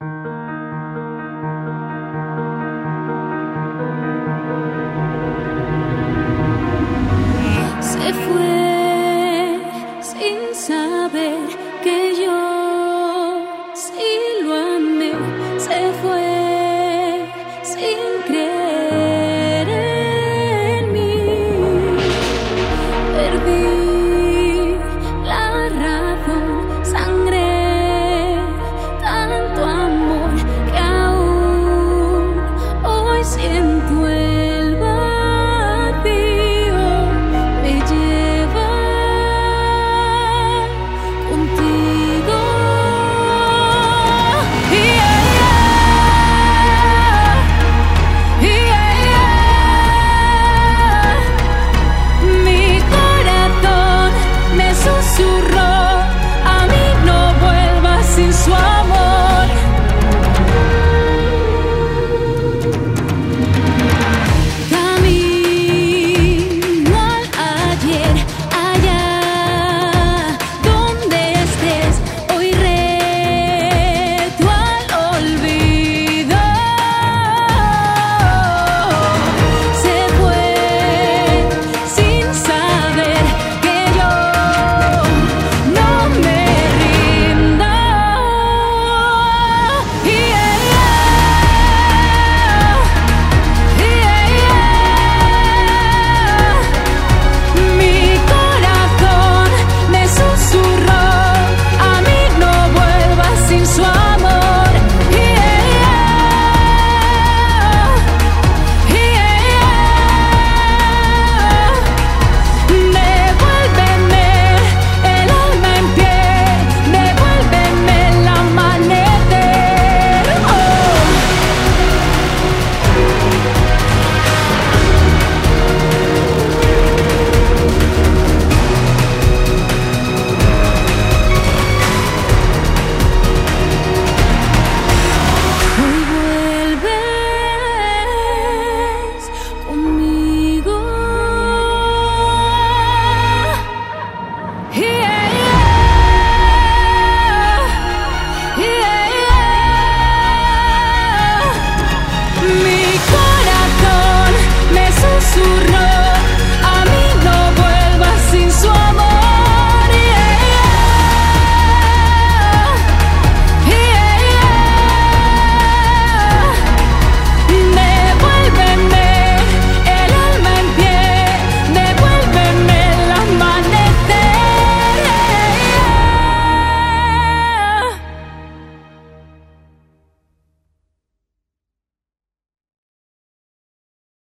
Se fue sin saber